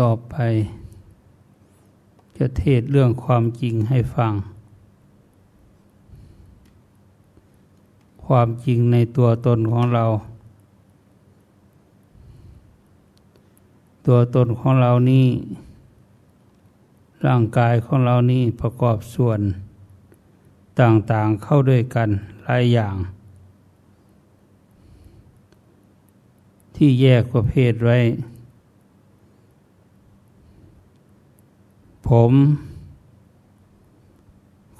ต่อไป จะเทศเรื่องความจริงให้ฟัง ความจริงในตัวตนของเรา ตัวตนของเรานี่ ร่างกายของเรานี่ประกอบส่วน ต่างๆเข้าด้วยกันหลายอย่างที่แยกประเภทไว้ ผม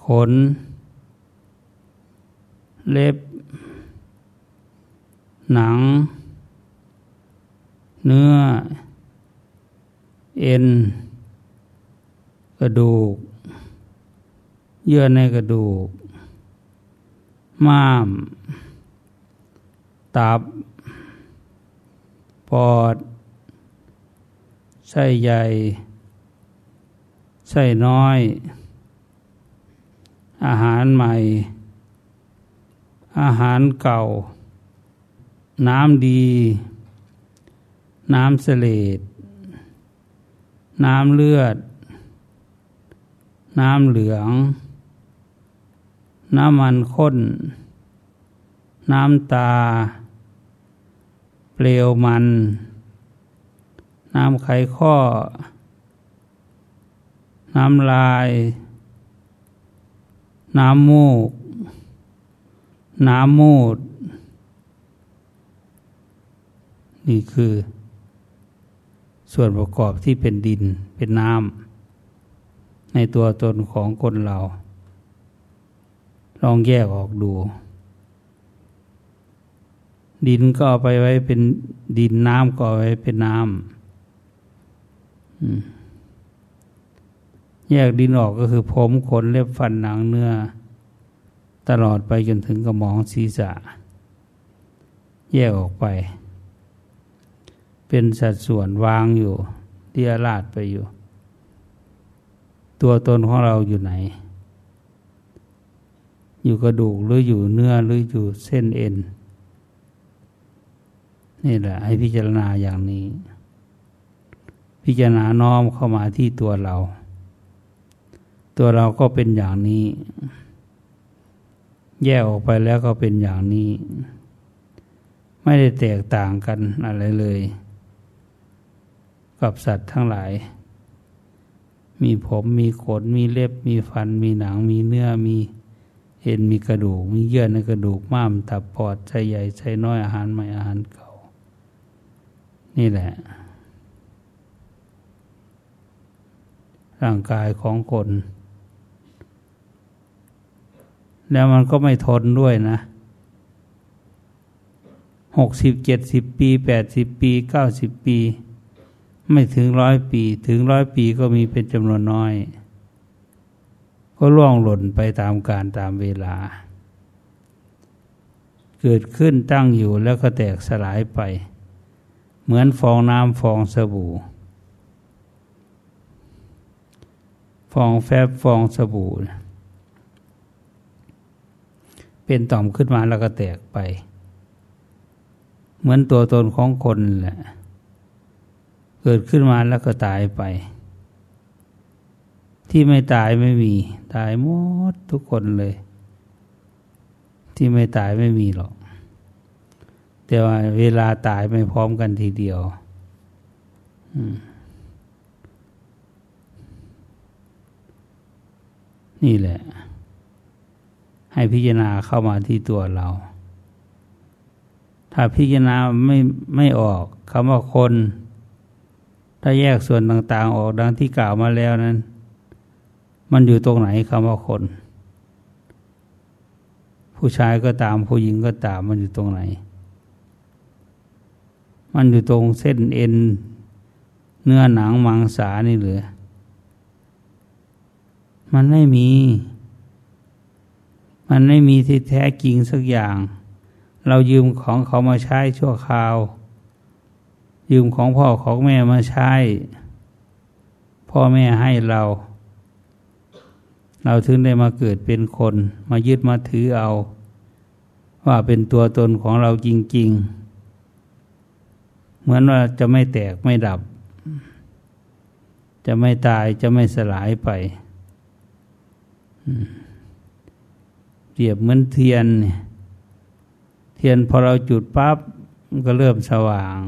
ขน เล็บ หนัง เนื้อ เอ็น กระดูก เยื่อในกระดูก ม้าม ตับ ปอด ไส้ใหญ่ ไส้น้อย อาหารใหม่ อาหารเก่า น้ำดี น้ำเสลดน้ำเลือด น้ำเหลือง น้ำมันข้น น้ำตา เปลวมัน น้ำไขข้อ น้ำลาย น้ำมูก น้ำมูด นี่คือ ส่วนประกอบที่เป็นดินเป็นน้ำในตัวตนของคนเรา ลองแยกออกดู ดินก็เอาไปไว้เป็นดินน้ำก็เอาไว้เป็นน้ำ แยกดินออกก็คือผมขนเล็บฟันหนังเนื้อ ตลอดไปจนถึงกระหมองศีรษะ แยกออกไป เป็นสัดส่วนวางอยู่เดียราดไปอยู่ ตัวตนของเราอยู่ไหน อยู่กระดูกหรืออยู่เนื้อหรืออยู่เส้นเอ็นนี่แหละให้พิจารณาอย่างนี้ พิจารณาน้อมเข้ามาที่ตัวเรา ตัวเราก็เป็นอย่างนี้ แยกออกไปแล้วก็เป็นอย่างนี้ ไม่ได้แตกต่างกันอะไรเลย กับสัตว์ทั้งหลาย มีผมมีขนมีเล็บ มีฟัน มีหนัง มีเนื้อมีเอ็นมีกระดูก มีเยื่อในกระดูกม้ามตับปอดใจใหญ่ใจน้อยอาหารใหม่อาหารเก่า นี่แหละ ร่างกายของคน แล้วมันก็ไม่ทนด้วยนะหกสิบเจ็ดสิบปีแปดสิบปีเก้าสิบปี ไม่ถึงร้อยปี ถึงร้อยปีก็มีเป็นจำนวนน้อย ก็ล่วงหล่นไปตามการตามเวลา เกิดขึ้นตั้งอยู่แล้วก็แตกสลายไป เหมือนฟองน้ำฟองสบู่ ฟองแฟบฟองสบู่ เป็นต่อมขึ้นมาแล้วก็แตกไป เหมือนตัวตนของคนแหละ เกิดขึ้นมาแล้วก็ตายไป ที่ไม่ตายไม่มี ตายหมดทุกคนเลย ที่ไม่ตายไม่มีหรอก แต่ว่าเวลาตายไม่พร้อมกันทีเดียวนี่แหละ ให้พิจารณาเข้ามาที่ตัวเรา ถ้าพิจารณาไม่ไม่ออกคำว่าคน ถ้าแยกส่วนต่าง ๆ ออกดังที่กล่าวมาแล้วนั้น มันอยู่ตรงไหนคำว่าคน ผู้ชายก็ตามผู้หญิงก็ตามมันอยู่ตรงไหน มันอยู่ตรงเส้นเอ็น เนื้อหนังมังสานี่หรือมันไม่มี มันไม่มีที่แท้จริงสักอย่าง เรายืมของเขามาใช้ชั่วคราว ยืมของพ่อของแม่มาใช้ พ่อแม่ให้เรา เราถึงได้มาเกิดเป็นคน มายึดมาถือเอา ว่าเป็นตัวตนของเราจริง ๆ เหมือนว่าจะไม่แตกไม่ดับ จะไม่ตายจะไม่สลายไปเป รียบเหมือนเทียน เทียนพอเราจุดปั๊บมันก็เริ่มสว่าง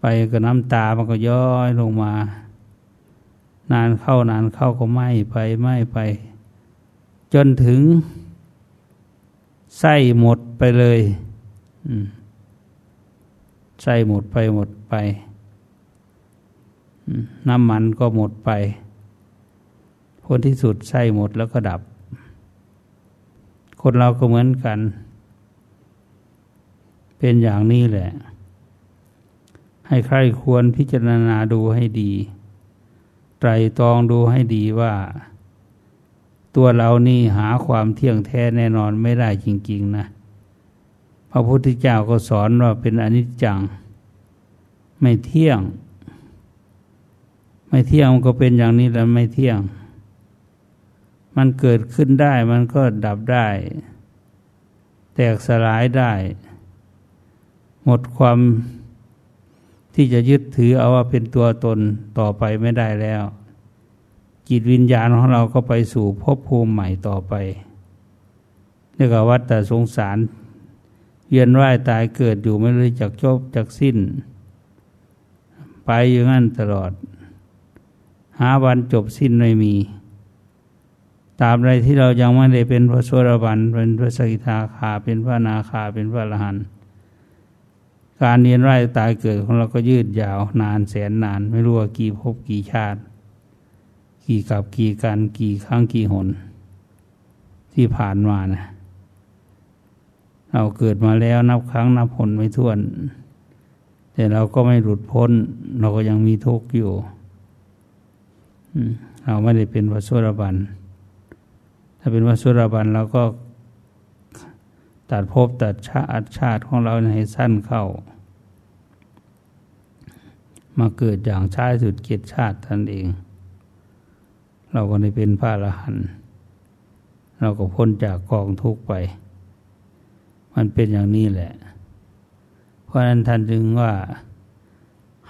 ไปก็น้ำตามันก็ย้อยลงมา นานเข้านานเข้าก็ไหม้ไปไหม้ไป จนถึง ไส้หมดไปเลยไส้หมดไปหมดไป น้ำมันก็หมดไปผลที่สุดไส้หมดแล้วก็ดับ คนเราก็เหมือนกัน เป็นอย่างนี้แหละ ให้ใครควรพิจารณาดูให้ดี ไตรตรองดูให้ดีว่า ตัวเรานี่หาความเที่ยงแท้แน่นอนไม่ได้จริง ๆ นะ พระพุทธเจ้าก็สอนว่าเป็นอนิจจัง ไม่เที่ยง ไม่เที่ยงก็เป็นอย่างนี้แล้วไม่เที่ยง มันเกิดขึ้นได้มันก็ดับได้ แตกสลายได้ หมดความที่จะยึดถือเอาว่าเป็นตัวตนต่อไปไม่ได้แล้ว จิตวิญญาณของเราก็ไปสู่ภพภูมิใหม่ต่อไปเรียกว่าวัฏแต่สงสาร เวียนว่ายตายเกิดอยู่ไม่รู้จักจบจักสิ้น ไปอย่างนั้นตลอด หาวันจบสิ้นไม่มี ตาบใดที่เรายังไม่ได้เป็นพระโสดาบันเป็นพระสกิทาคาเป็นพระนาคาเป็นพระอรหันต์การเรียนไร่ตายเกิดของเราก็ยืดยาวนานแสนนาน ไม่รู้ว่ากี่ภพกี่ชาติ กี่กับกี่การกี่ครั้งกี่หน ที่ผ่านมานะเราเกิดมาแล้วนับครั้งนับหนไม่ถ้วน แต่เราก็ไม่หลุดพ้น เราก็ยังมีทุกข์อยู่เราไม่ได้เป็นพระโสดาบัน ถ้าเป็นวสุรบันเราก็ตัดภพตัดชาติชาติของเราให้สั้นเข้า มาเกิดอย่างชาติสุดเกียรติชาติท่านเอง เราก็ได้เป็นพระอรหันต์เราก็พ้นจากกองทุกไป มันเป็นอย่างนี้แหละ เพราะนั้นท่านจึงว่า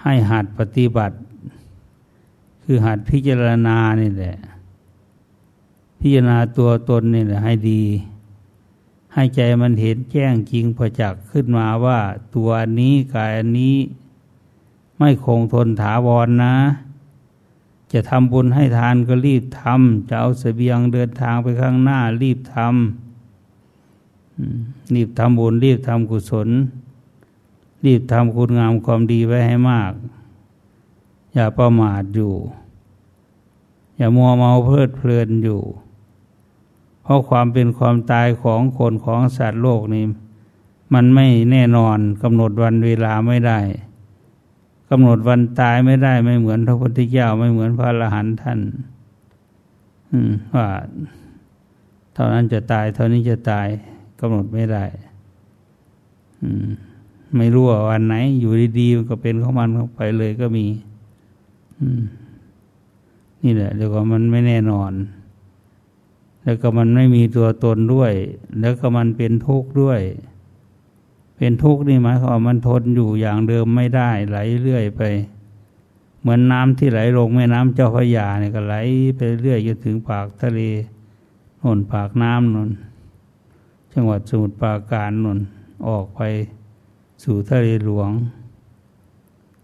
ให้หัดปฏิบัติ คือหัดพิจารณานี่แหละ พิจารณาตัวตนนี่แหละให้ดี ให้ใจมันเห็นแจ้งจริงประจักษ์ขึ้นมาว่าตัวนี้กายนี้ ไม่คงทนถาวรนนะ จะทำบุญให้ทานก็รีบทำจะเอาเสบียงเดินทางไปข้างหน้ารีบทำรีบทำบุญรีบทำกุศล รีบทำคุณงามความดีไว้ให้มาก อย่าประมาทอยู่ อย่ามัวเมาเพลิดเพลินอยู่ เพราะความเป็นความตายของคนของสัตว์โลกนี้ มันไม่แน่นอนกำหนดวันเวลาไม่ได้กำหนดวันตายไม่ได้ไม่เหมือนพระพุทธเจ้าไม่เหมือนพระอรหันต์ท่านว่าเท่านั้นจะตาย เท่านี้จะตายกำหนดไม่ได้ไม่รู้ว่าวันไหน อยู่ดีๆก็เป็นของมันเข้าไปเลยก็มีนี่แหละเดี๋ยวก็มันไม่แน่นอน แล้วก็มันไม่มีตัวตนด้วย แล้วก็มันเป็นทุกข์ด้วย เป็นทุกข์นี่หมายความว่ามันทนอยู่อย่างเดิมไม่ได้ไหลเรื่อยไป เหมือนน้ำที่ไหลลงแม่น้ำเจ้าพระยาเนี่ยก็ไหลไปเรื่อยจนถึงปากทะเลนนปากน้ำนนจังหวัดสมุทรปราการนนออกไปสู่ทะเลหลวง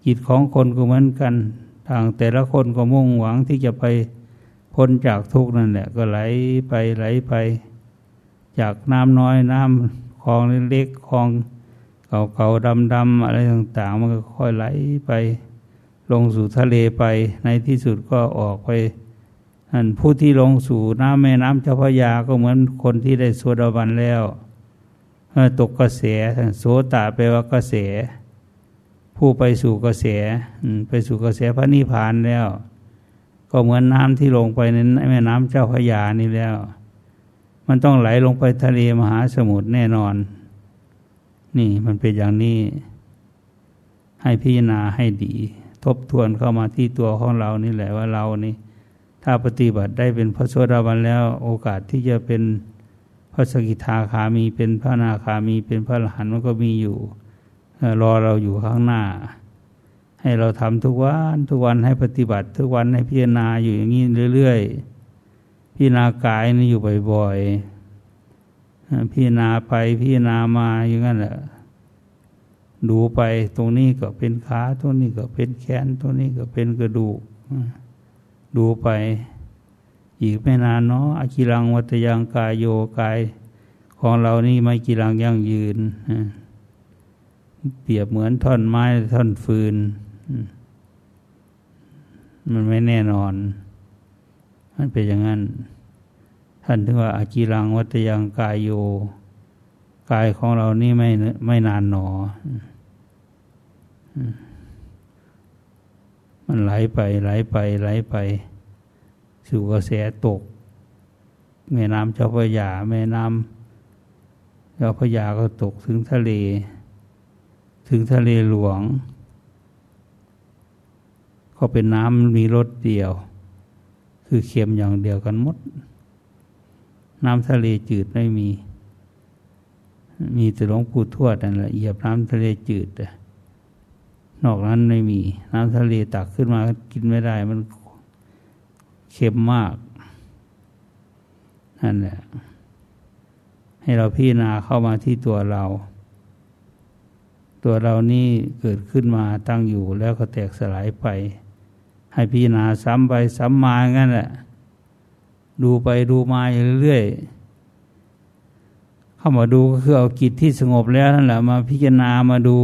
จิตของคนก็เหมือนกัน ทางแต่ละคนก็มุ่งหวังที่จะไป พ้นจากทุกข์นั่นแหละก็ไหลไปไหลไป จากน้ำน้อยน้ำคลองเล็กๆคลองเก่าๆดำๆอะไรต่างๆ มันก็ค่อยไหลไป ลงสู่ทะเลไปในที่สุดก็ออกไปนั่นผู้ที่ลงสู่น้ำแม่น้ำเจ้าพระยาก็เหมือนคนที่ได้สวดาบันแล้วตกกระแสโสตาแปลว่ากระแส ผู้ไปสู่กระแสไปสู่กระแสพระนิพพานแล้ว ก็เหมือนน้ำที่ลงไปในแม่น้ำเจ้าพระยานี่แล้ว มันต้องไหลลงไปทะเลมหาสมุทรแน่นอน นี่มันเป็นอย่างนี้ ให้พิจารณาให้ดี ทบทวนเข้ามาที่ตัวของเรานี่แหละว่าเรานี่ ถ้าปฏิบัติได้เป็นพระโสดาบันแล้ว โอกาสที่จะเป็นพระสกิทาคามีเป็นพระนาคามีเป็นพระอรหันต์มันก็มีอยู่รอเราอยู่ข้างหน้า ให้เราทำทุกวันทุกวันให้ปฏิบัติ ทุกวันให้พิจารณาอยู่อย่างนี้เรื่อยๆพิจารณากายนี่อยู่บ่อยๆพิจารณาไปพิจารณามาอย่างนั้นแหละดูไปตรงนี้ก็เป็นขาตรงนี้ก็เป็นแขนตรงนี้ก็เป็นกระดูกดูไป อีกไม่นานเนาะอากิรังวัตยังกายโยกาย ของเรานี่ไม่กีรังยั่งยืนเปรียบเหมือนท่อนไม้ท่อนฟืน มันไม่แน่นอน มันเป็นอย่างนั้น ท่านถึงว่าอากิรังวัตยังกายโยกายของเรานี่ไม่ไม่นานหนอ มันไหลไป ไหลไป ไหลไป สู่กระแสตก แม่น้ำเจ้าพระยาแม่น้ำเจ้าพระยาก็ตกถึงทะเล ถึงทะเลหลวง ก็เป็นน้ำมีรสเดียว คือเค็มอย่างเดียวกันหมด น้ำทะเลจืดไม่มี มีแต่หลวงปู่ทวดนั่นแหละเหยียบน้ำทะเลจืดนอกนั้นไม่มี น้ำทะเลตักขึ้นมากินไม่ได้ มันเค็มมากนั่นแหละให้เราพิจารณาเข้ามาที่ตัวเรา ตัวเรานี่เกิดขึ้นมาตั้งอยู่แล้วก็แตกสลายไป ให้พิจารณาซ้ำไปซ้ำมางั้นแหละดูไปดูมาอยู่เรื่อยเข้ามาดูก็คือเอากิจที่สงบแล้วนั่นแหละมาพิจารณามาดู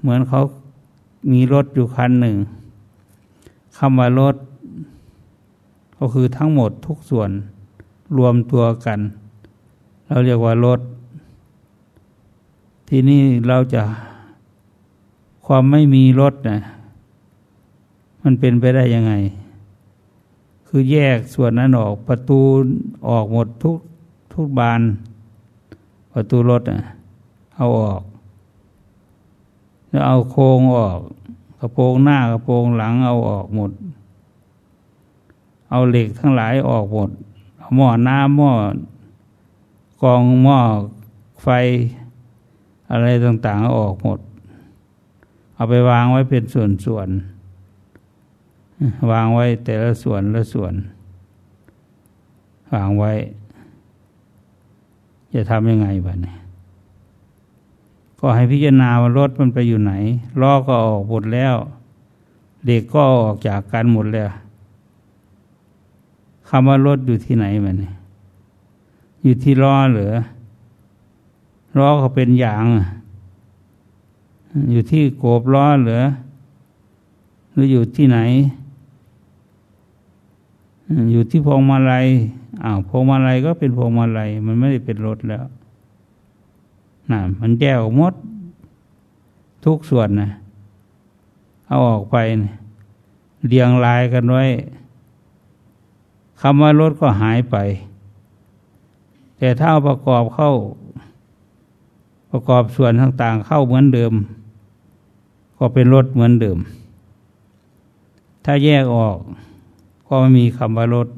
เหมือนเขามีรถอยู่คันหนึ่งคำว่ารถ ก็คือทั้งหมดทุกส่วนรวมตัวกัน เราเรียกว่ารถ ที่นี้เราจะความไม่มีรถนะ มันเป็นไปได้ยังไง คือแยกส่วนนั้นออกประตูออกหมดทุกทุกบาน ประตูรถอะเอาออก แล้วเอาโครงออก กระโปรงหน้ากระโปรงหลังเอาออกหมด เอาเหล็กทั้งหลายออกหมดหม้อน้ำหม้อกองหม้อไฟอะไรต่างๆออกหมด เอาไปวางไว้เป็นส่วนๆ วางไว้แต่ละส่วนละส่วน วางไว้ จะทำยังไงบ้านี่ก็ให้พิจารณาว่ารถมันไปอยู่ไหนล้อก็ออกหมดแล้ว เด็กก็ออกจากกันหมดแล้วคำว่ารถอยู่ที่ไหนบ้านี่อยู่ที่ล้อหรือล้อก็เป็นอย่าง อยู่ที่โกบล้อเหรือหรืออยู่ที่ไหน อยู่ที่พวงมาลัยอ้าวพวงมาลัยก็เป็นพวงมาลัยมันไม่ได้เป็นรถแล้วน่ะมันแยกหมดทุกส่วนนะเอาออกไปเรียงลายกันไว้คำว่ารถก็หายไป แต่ถ้าเอาประกอบเข้า ประกอบส่วนต่างๆ เข้าเหมือนเดิม ก็เป็นรถเหมือนเดิม ถ้าแยกออก ก็ไม่มีคำว่ารถ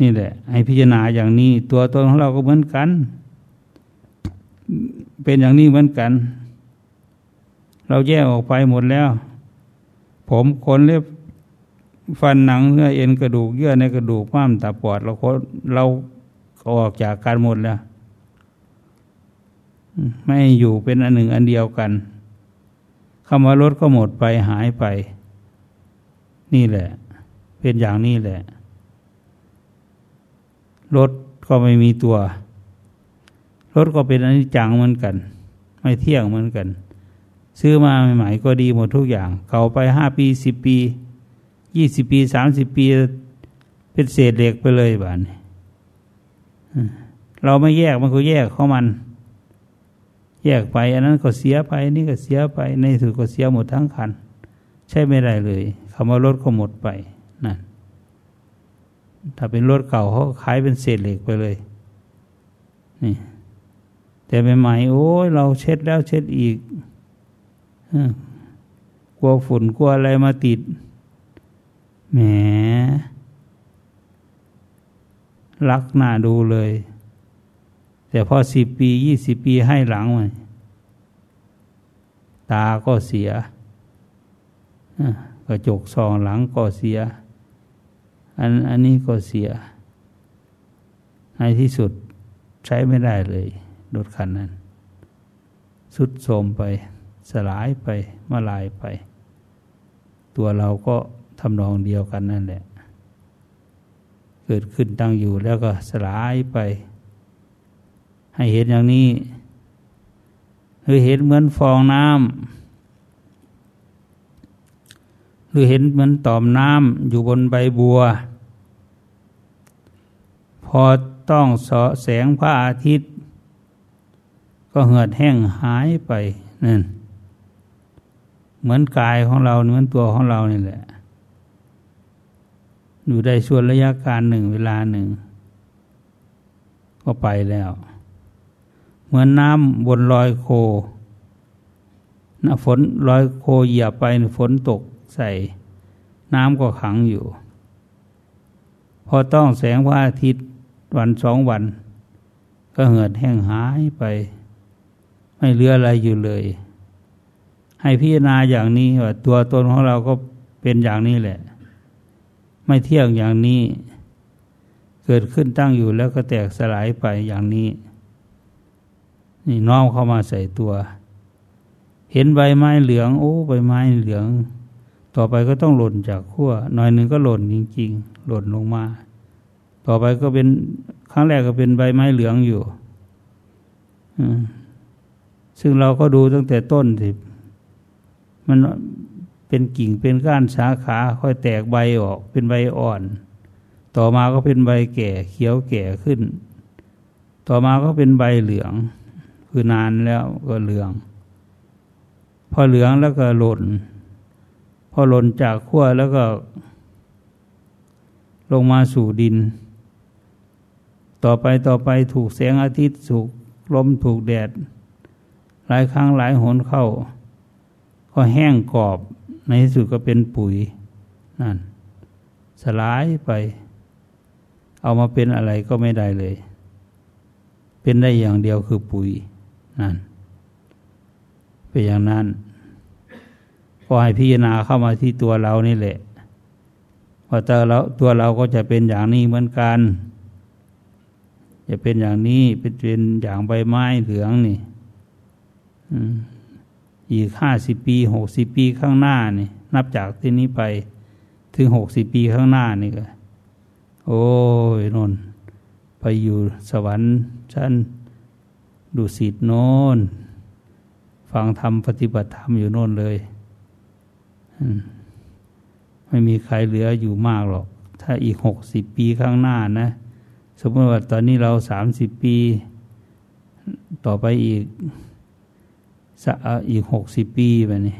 นี่แหละ ให้พิจารณาอย่างนี้ ตัวตนของเราก็เหมือนกัน เป็นอย่างนี้เหมือนกัน เราแยกออกไปหมดแล้ว ผมขนเล็บฟันหนังเนื้อเอ็นกระดูกเยื่อในกระดูกม้ามตาปอดเราเราออกจากการหมดแล้ว ไม่อยู่เป็นอันหนึ่งอันเดียวกันคำว่ารถก็หมดไปหายไป นี่แหละ เป็นอย่างนี้แหละ รถก็ไม่มีตัว รถก็เป็นอนิจจังเหมือนกัน ไม่เที่ยงเหมือนกัน ซื้อมาใหม่ๆก็ดีหมดทุกอย่างเขาไปห้าปีสิบปียี่สิบปีสามสิบปี เป็นเศษเหล็กไปเลยบ้านเราไม่แยกมันก็แยกเข้ามัน แยกไป อันนั้นก็เสียไปนี่ก็เสียไปในสุดก็เสียหมดทั้งคัน ใช่ไม่ได้เลยคำว่ารถก็หมดไป นั่นถ้าเป็นรถเก่าเขาขายเป็นเศษเหล็กไปเลย นี่ แต่ใหม่ๆโอ้ยเราเช็ดแล้วเช็ดอีกกลัวฝุ่นกลัวอะไรมาติด แหม รักหน้าดูเลย แต่พอสิบปียี่สิบปีให้หลังมันตาก็เสียกระจกสองหลังก็เสีย อันอันนี้ก็เสีย ในที่สุดใช้ไม่ได้เลยรถคันนั้น สุดโทมไป สลายไปมาลายไป ตัวเราก็ทำนองเดียวกันนั่นแหละ เกิดขึ้นตั้งอยู่แล้วก็สลายไป ให้เห็นอย่างนี้ คือเห็นเหมือนฟองน้ำ หรือเห็นเหมือนตอมน้ำอยู่บนใบบัว พอต้องสอแสงพระอาทิตย์ ก็เหือดแห้งหายไปนั่นเหมือนกายของเราเหมือนตัวของเรานี่แหละ อยู่ได้ช่วงระยะการหนึ่งเวลาหนึ่ง ก็ไปแล้ว เหมือนน้ำบนลอยโคนะฝนลอยโคเหยียบไปฝนตก ใส่น้ำก็ขังอยู่ พอต้องแสงพระอาทิตย์วันสองวัน ก็เหือดแห้งหายไป ไม่เหลืออะไรอยู่เลย ให้พิจารณาอย่างนี้ว่าตัวตนของเราก็เป็นอย่างนี้แหละ ไม่เที่ยงอย่างนี้ เกิดขึ้นตั้งอยู่แล้วก็แตกสลายไปอย่างนี้ นี่น้อมเข้ามาใส่ตัว เห็นใบไม้เหลือง โอ้ใบไม้เหลือง ต่อไปก็ต้องหล่นจากขั้วหน่อยหนึ่งก็หล่นจริง ๆ หล่นลงมา ต่อไปก็เป็นครั้งแรกก็เป็นใบไม้เหลืองอยู่ซึ่งเราก็ดูตั้งแต่ต้นสิมันเป็นกิ่งเป็นก้านสาขา ค่อยแตกใบออก เป็นใบอ่อน ต่อมาก็เป็นใบแก่เขียวแก่ขึ้น ต่อมาก็เป็นใบเหลือง คือนานแล้วก็เหลือง พอเหลืองแล้วก็หล่น พอหล่นจากขั้วแล้วก็ ลงมาสู่ดิน ต่อไปต่อไปถูกแสงอาทิตย์ถูกลมถูกแดด หลายครั้งหลายหนเข้า ก็แห้งกรอบในที่สุดก็เป็นปุ๋ยนั่น สลายไป เอามาเป็นอะไรก็ไม่ได้เลย เป็นได้อย่างเดียวคือปุ๋ยนั่นเป็นอย่างนั้น ก็ให้พิจารณาเข้ามาที่ตัวเรานี่แหละว่าตัวเราตัวเราก็จะเป็นอย่างนี้เหมือนกัน จะเป็นอย่างนี้เป็นเป็นอย่างใบไม้เหลืองนี่อีกห้าสิบปีหกสิบปีข้างหน้านี่ นับจากที่นี้ไปถึงหกสิบปีข้างหน้านี่ก็โอ้ยนนไปอยู่สวรรค์ชั้นดุสิตโน่นฟังธรรมปฏิบัติธรรมอยู่โน่นเลย ไม่มีใครเหลืออยู่มากหรอก ถ้าอีกหกสิบปีข้างหน้านะ สมมติว่าตอนนี้เราสามสิบปี ต่อไปอีกอีกหกสิบปีแบบนี้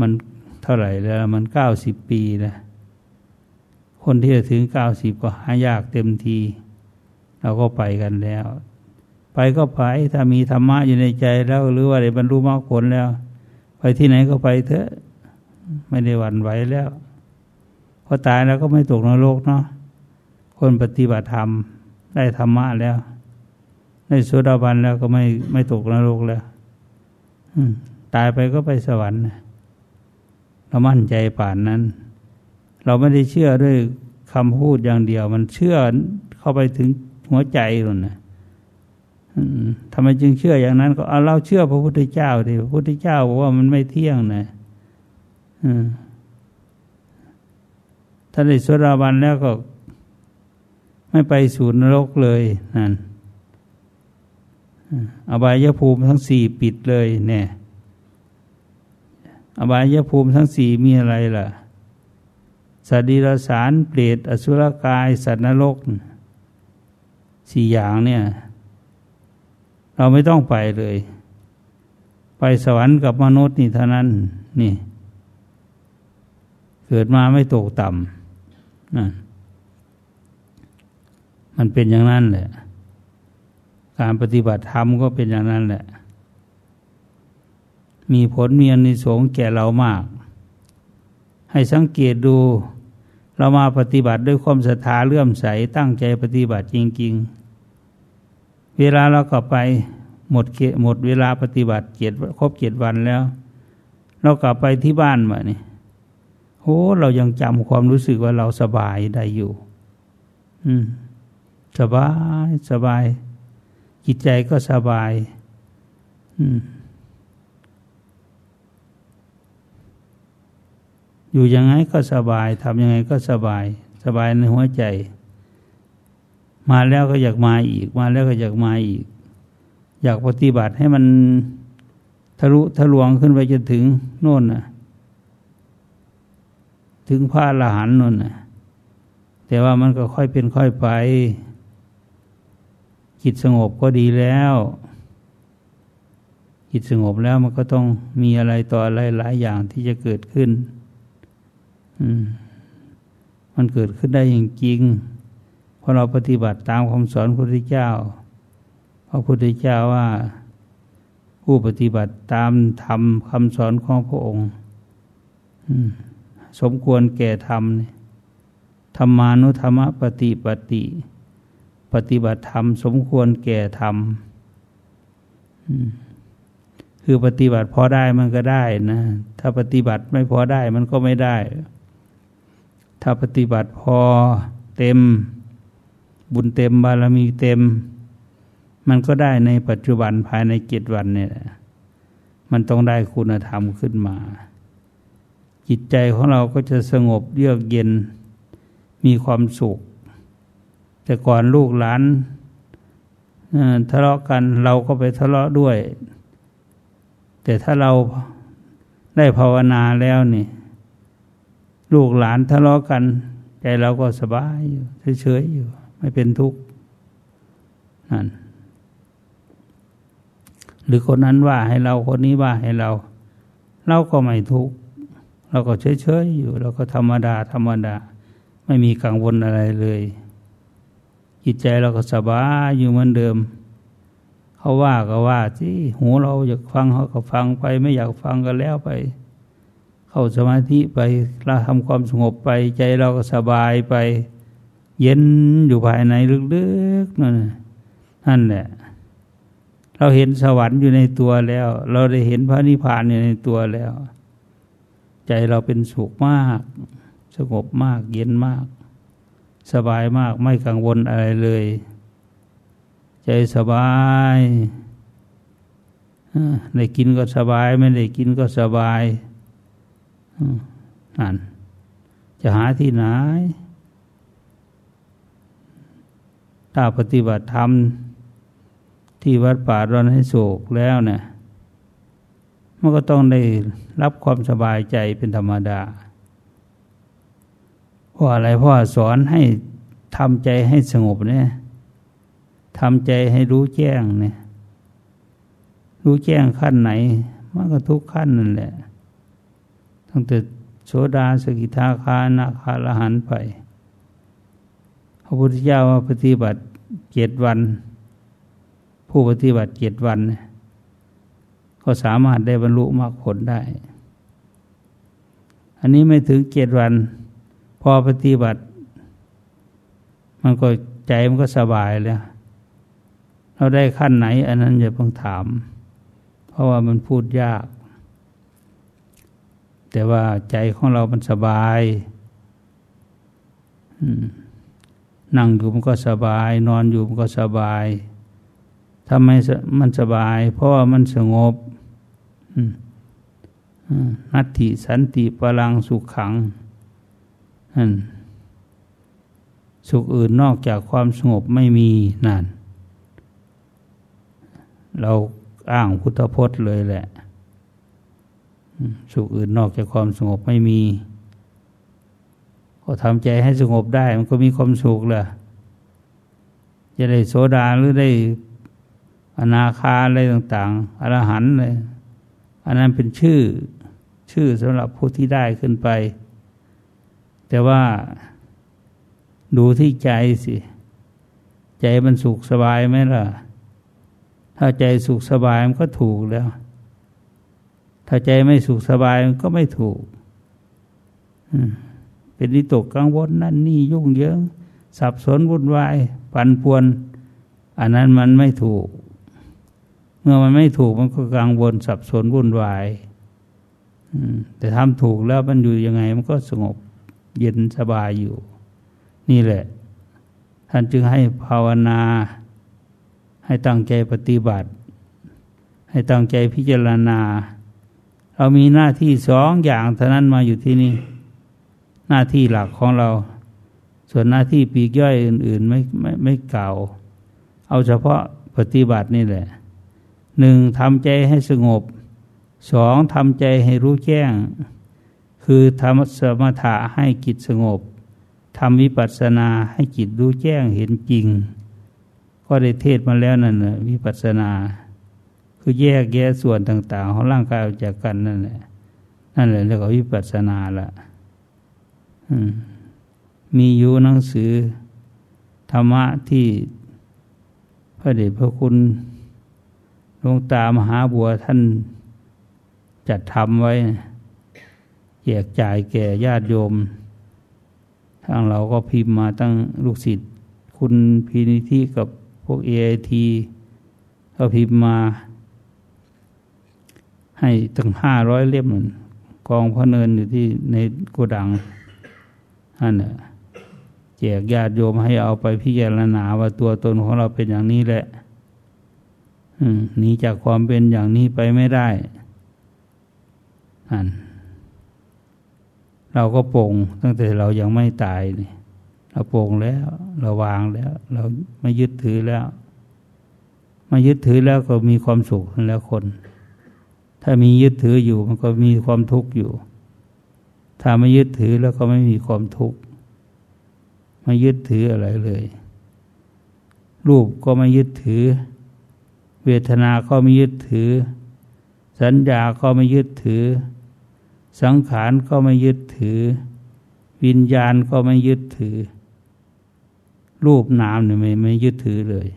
มันเท่าไหร่แล้ว มันเก้าสิบปีแล้วคนที่จะถึงเก้าสิบก็หายากเต็มที เราก็ไปกันแล้ว ไปก็ไปถ้ามีธรรมะอยู่ในใจแล้ว หรือว่าได้บรรลุมรรคผลแล้ว ไปที่ไหนก็ไปเถอะ ไม่ได้หวั่นไหวแล้วพอตายแล้วก็ไม่ตกนรกเนาะคนปฏิบัติธรรม ได้ธรรมะแล้วได้โสดาบันแล้วก็ไม่ไม่ตกนรกแล้วตายไปก็ไปสวรรค์เรามั่นใจป่านนั้น เราไม่ได้เชื่อด้วยคำพูดอย่างเดียว มันเชื่อเข้าไปถึงหัวใจเลยนะ ทำไมจึงเชื่ออย่างนั้น ก็เอาเราเชื่อพระพุทธเจ้าดิพระพุทธเจ้าบอกว่ามันไม่เที่ยงนะถ้าได้สวดาบันแล้วก็ ไม่ไปสู่นรกเลยนั่นอบายภูมิทั้งสี่ปิดเลย เนี่ยอบายภูมิทั้งสี่มีอะไรล่ะสัตว์ดิรสารเปรตอสุรกาย สัตว์นรกสี่อย่างเนี่ย เราไม่ต้องไปเลย ไปสวรรค์กับมนุษย์นี่เท่านั้น นี่ เกิดมาไม่ตกต่ำนั่นมันเป็นอย่างนั้นแหละ การปฏิบัติธรรมก็เป็นอย่างนั้นแหละ มีผลมีอนิสงส์แก่เรามาก ให้สังเกตดู เรามาปฏิบัติด้วยความศรัทธาเลื่อมใสตั้งใจปฏิบัติจริง ๆ เวลาเราก็ไปหมดหมดเวลาปฏิบัติเจ็ดครบเจ็ดวันแล้ว เรากลับไปที่บ้านมานี่โอ้เรายังจำความรู้สึกว่าเราสบายได้อยู่ อืม สบายสบาย จิตใจก็สบาย อืม อยู่ยังไงก็สบายทำยังไงก็สบาย สบายในหัวใจ มาแล้วก็อยากมาอีก มาแล้วก็อยากมาอีก อยากปฏิบัติให้มันทะลุทะลวงขึ้นไปจนถึงโน่นน่ะ ถึงพระอรหันต์โน่นน่ะ แต่ว่ามันก็ค่อยเป็นค่อยไปจิตสงบก็ดีแล้วจิตสงบแล้วมันก็ต้องมีอะไรต่ออะไรหลายอย่างที่จะเกิดขึ้นมันเกิดขึ้นได้จริง พราะเราปฏิบัติตามคำสอนพระพุทธเจ้าพระพุทธเจ้าว่า ผู้ปฏิบัติตามธรรมคำสอนของพระองค์สมควรแก่ธรรมธรรมานุธรรมปฏิปฏิ ปฏิบัติธรรม สมควรแก่ธรรมคือปฏิบัติพอได้มันก็ได้นะ ถ้าปฏิบัติไม่พอได้มันก็ไม่ได้ ถ้าปฏิบัติพอเต็ม บุญเต็มบารมีเต็ม มันก็ได้ในปัจจุบันภายในเจ็ดวันเนี่ยมันต้องได้คุณธรรมขึ้นมา จิตใจของเราก็จะสงบเยือกเย็นมีความสุข แต่ก่อนลูกหลานทะเลาะกันเราก็ไปทะเลาะด้วย แต่ถ้าเราได้ภาวนาแล้วนี่ลูกหลานทะเลาะกัน ใจเราก็สบายอยู่เฉยๆอยู่ ไม่เป็นทุกข์นั่นหรือคนนั้นว่าให้เราคนนี้ว่าให้เรา เราก็ไม่ทุกข์เราก็เฉยๆอยู่ เราก็ธรรมดา ธรรมดา ไม่มีกังวลอะไรเลยจิตใจเราก็สบายอยู่เหมือนเดิมเขาว่าก็ว่าที่หูเราอยากฟังเขาก็ฟังไป ไม่อยากฟังก็แล้วไป เข้าสมาธิไปเราทำความสงบไป ใจเราก็สบายไป เย็นอยู่ภายในลึกๆนั่นนั่นแหละ เราเห็นสวรรค์อยู่ในตัวแล้ว เราได้เห็นพระนิพพานอยู่ในตัวแล้ว ใจเราเป็นสุขมาก สงบมาก เย็นมาก สบายมากไม่กังวลอะไรเลย ใจสบายได้กินก็สบาย ไม่ได้กินก็สบายนั่นจะหาที่ไหน ถ้าปฏิบัติธรรมที่วัดป่าดอนให้โศกแล้วเนี่ยมันก็ต้องได้รับความสบายใจเป็นธรรมดาเพราะอะไรพราะสอนให้ทำใจให้สงบเนี่ยทำใจให้รู้แจ้งเนี่ยรู้แจ้งขั้นไหน มันก็ทุกขั้นนั่นแหละ ตั้งแต่โสดาสกิทาคานาคาละหันไป ระพุทธเจ้าว่าปฏิบัติเจ็ดวัน ผู้ปฏิบัติเจ็ดวัน ก็สามารถได้บรรลุมรรคผลได้ อันนี้ไม่ถึงเจ็ดวัน พอปฏิบัติ มันก็ใจมันก็สบายแล้ว เราได้ขั้นไหน อันนั้นอย่าเพิ่งถาม เพราะว่ามันพูดยาก แต่ว่าใจของเรามันสบาย นั่งอยู่มันก็สบาย นอนอยู่มันก็สบายทำไมมันสบาย เพราะว่ามันสงบนัตติสันติพลังสุขขังนั่นสุขอื่นนอกจากความสงบไม่มีนั่น เราอ้างพุทธพจน์เลยแหละ สุขอื่นนอกจากความสงบไม่มี ก็ทำใจให้สงบได้ มันก็มีความสุขแหละจะได้โสดาหรือได้อนาคาอะไรต่าง ๆ อรหันเลยอันนั้นเป็นชื่อชื่อสำหรับผู้ที่ได้ขึ้นไป แต่ว่าดูที่ใจสิ ใจมันสุขสบายไหมล่ะ ถ้าใจสุขสบายมันก็ถูกแล้ว ถ้าใจไม่สุขสบายมันก็ไม่ถูก อืม เป็นนิตกกังวลนั่นนี่ยุ่งเยอะสับสนวุ่นวายปั่นป่วน อันนั้นมันไม่ถูก เมื่อมันไม่ถูกมันก็กังวลสับสนวุ่นวายแต่ทำถูกแล้วมันอยู่ยังไงมันก็สงบเย็นสบายอยู่ นี่แหละ ท่านจึงให้ภาวนา ให้ตั้งใจปฏิบัติ ให้ตั้งใจพิจารณา เรามีหน้าที่สองอย่างเท่านั้นมาอยู่ที่นี่ หน้าที่หลักของเรา ส่วนหน้าที่ปีกย่อยอื่น ๆ ไม่ไม่ไม่เก่าเอาเฉพาะปฏิบัตินี่แหละหนึ่งทำใจให้สงบสองทำใจให้รู้แจ้ง คือทำสมถะให้จิตสงบทำวิปัสสนาให้จิตรู้แจ้งเห็นจริง ก็ได้เทศมาแล้วนั่นแหละวิปัสสนา คือแยกแยะส่วนต่าง ๆ ของร่างกายออกจากกันนั่นแหละนั่นแหละเรียกว่าวิปัสสนาละ มีอยู่หนังสือ ธรรมะที่พระเดชพระคุณหลวงตามหาบัวท่านจัดทำไว้แจกจ่ายแก่ญาติโยม ทางเราก็พิมพ์มาตั้งลูกศิษย์คุณพินิธิกับพวกเอไอทีก็พิมพ์มา ให้ตั้งห้าร้อยเล่มกองพระเนินอยู่ที่ในโกดัง นั่นแหละแจกญาติโยมให้เอาไปพิจารณาว่าตัวตนของเราเป็นอย่างนี้แหละหนีจากความเป็นอย่างนี้ไปไม่ได้อันเราก็ปรงตั้งแต่เรายังไม่ตายนี่เราปรงแล้ว เราวางแล้ว เราไม่ยึดถือแล้ว ไมายึดถือแล้วก็มีความสุขแล้วคน ถ้ามียึดถืออยู่มันก็มีความทุกข์อยู่ ถ้าไม่ยึดถือแล้วก็ไม่มีความทุกข์ไม่ยึดถืออะไรเลย รูปก็ไม่ยึดถือ เวทนาก็ไม่ยึดถือ สัญญาก็ไม่ยึดถือ สังขารก็ไม่ยึดถือ วิญญาณก็ไม่ยึดถือ รูปนามเนี่ยไม่ไม่ยึดถือเลย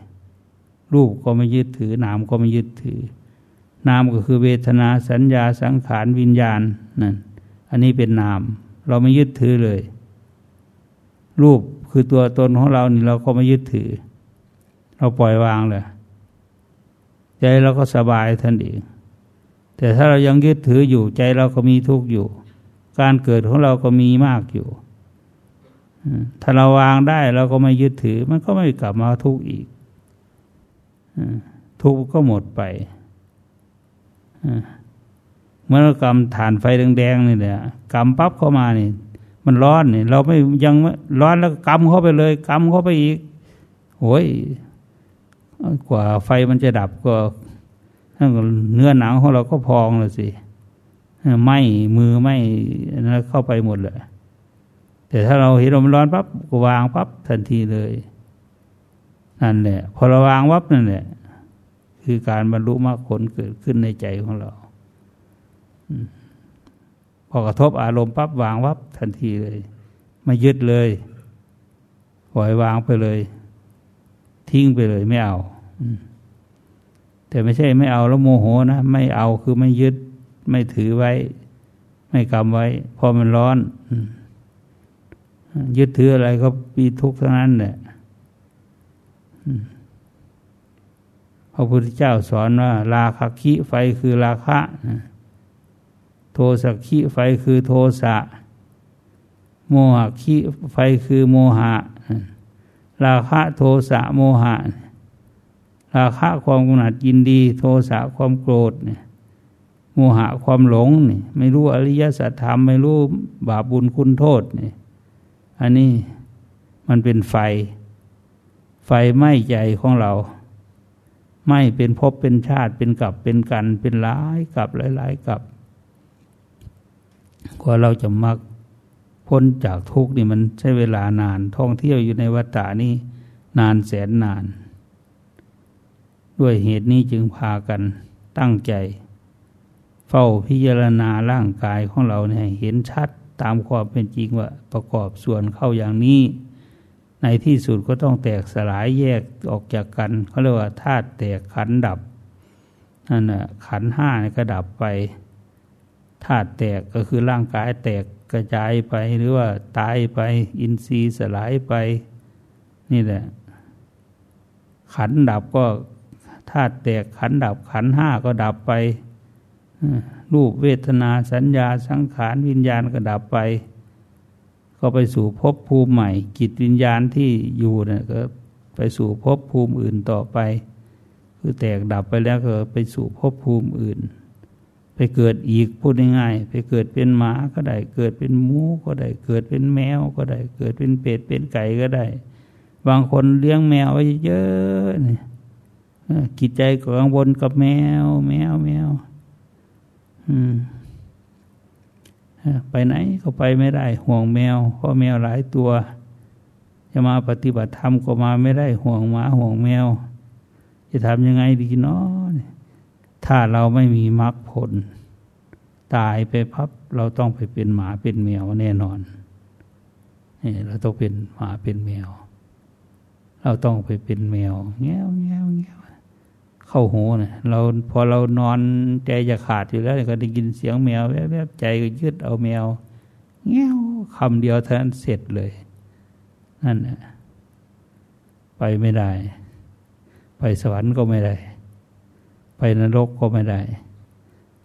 รูปก็ไม่ยึดถือนามก็ไม่ยึดถือนามก็คือเวทนาสัญญาสังขารวิญญาณนั่น อันนี้เป็นนาม เราไม่ยึดถือเลย รูปคือตัวตนของเรานี่เราก็ไม่ยึดถือ เราปล่อยวางเลยใจเราก็สบายท่านเองแต่ถ้าเรายังยึดถืออยู่ใจเราก็มีทุกข์อยู่ การเกิดของเราก็มีมากอยู่ถ้าเราวางได้เราก็ไม่ยึดถือ มันก็ไม่กลับมาทุกข์อีกทุกข์ก็หมดไป เมื่อกรรมฐานไฟแดงๆนี่แหละกรรมปั๊บเข้ามานี่ มันร้อนนี่เราไม่ยังร้อนแล้วกำเข้าไปเลยกำเข้าไปอีกโอ้ยกว่าไฟมันจะดับก็เนื้อหนังของเราก็พองเลยสิไหมมือไหมนั้นเข้าไปหมดเลยแต่ถ้าเราเห็นลมร้อนปั๊บก็วางปั๊บทันทีเลยนั่นแหละพอเราวางวับนั่นแหละคือการบรรลุมรรคผลเกิดขึ้นในใจของเรา พอกระทบอารมณ์ปั๊บวางวับทันทีเลย ไม่ยึดเลยปล่อยวางไปเลย ทิ้งไปเลยไม่เอาแต่ไม่ใช่ไม่เอาแล้วโมโหนะไม่เอาคือไม่ยึด ไม่ถือไว้ ไม่กำไว้ พอมันร้อน ยึดถืออะไรก็มีทุกข์ทั้งนั้นแหละพระพุทธเจ้าสอนว่า ราคะคิไฟคือราคะ โทสักขิไฟคือโทสะ โมหะคิไฟคือโมหะ ราคะโทสะโมหะ ราคะความกำหนัดยินดี โทสะความโกรธเนี่ยโมหะความหลงนี่ไม่รู้อริยสัจธรรมไม่รู้บาปบุญคุณโทษนี่อันนี้มันเป็นไฟ ไฟไหม้ใจของเราไหม้เป็นภพเป็นชาติเป็นกลับเป็นกันเป็นหลายกลับหลายๆกลับ กว่าเราจะมักพ้นจากทุกข์นี่มันใช้เวลานาน ท่องเที่ยวอยู่ในวัฏฏานี่นานแสนนาน ด้วยเหตุนี้จึงพากันตั้งใจ เฝ้าพิจารณาร่างกายของเราเนี่ยเห็นชัดตามความเป็นจริงว่าประกอบส่วนเข้าอย่างนี้ ในที่สุดก็ต้องแตกสลายแยกออกจากกันเขาเรียกว่าธาตุแตกขันดับนั่นน่ะขันห้าก็ดับไป ธาตุแตกก็คือร่างกายแตกกระจายไปหรือว่าตายไปอินทรีย์สลายไป นี่แหละ ขันดับก็ธาตุแตกขันดับขันห้าก็ดับไปรูปเวทนาสัญญาสังขารวิญญาณก็ดับไป ก็ไปสู่ภพภูมิใหม่ จิตวิญญาณที่อยู่เนี่ยก็ไปสู่ภพภูมิอื่นต่อไป คือแตกดับไปแล้วก็ไปสู่ภพภูมิอื่น ไปเกิดอีกพูดง่ายๆไปเกิดเป็นหมาก็ได้ เกิดเป็นหมูก็ได้ เกิดเป็นแมวก็ได้ เกิดเป็นเป็ดเป็นไก่ก็ได้ บางคนเลี้ยงแมวไว้เยอะเนี่ยกิจใจกังวลกับแมว แมวแมวไปไหนก็ไปไม่ได้ ห่วงแมวเพราะแมวหลายตัว จะมาปฏิบัติธรรมก็มาไม่ได้ห่วงหมาห่วงแมว จะทำยังไงดีเนาะ ถ้าเราไม่มีมรรคผล ตายไปพับเราต้องไปเป็นหมาเป็นแมวแน่นอนนี่เราต้องเป็นหมาเป็นแมว เราต้องไปเป็นแมวแง้วแง้วแง้วเข้าหูเนี่ยเราพอเรานอนใจจะขาดอยู่แล้วก็ได้ยินเสียงแมวแวบๆใจก็ยึดเอาแมวเงี้ยวคำเดียวเท่านั้นเสร็จเลย นั่นนะไปไม่ได้ ไปสวรรค์ก็ไม่ได้ ไปนรกก็ไม่ได้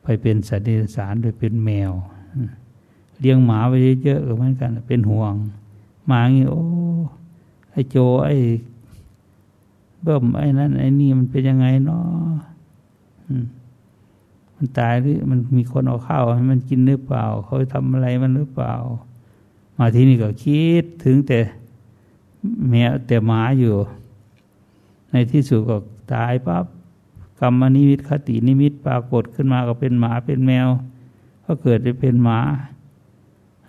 ไปเป็นสัตว์เดรัจฉานโดยเป็นแมวเลี้ยงหมาไปเยอะๆก็เหมือนกัน เป็นห่วงหมาอย่างนี้โอ้ไอโจไอเบิ่มไอ้นั้นไอ้นี่มันเป็นยังไงเนาะมันตายหรือมันมีคนเอาข้าวให้มันกินหรือเปล่า เขาทำอะไรมันหรือเปล่า มาที่นี่ก็คิดถึงแต่แมวแต่หมาอยู่ ในที่สุดก็ตายปั๊บ กรรมนิมิตคตินิมิตปรากฏขึ้นมาก็เป็นหมาเป็นแมว ก็เกิดไปเป็นหมา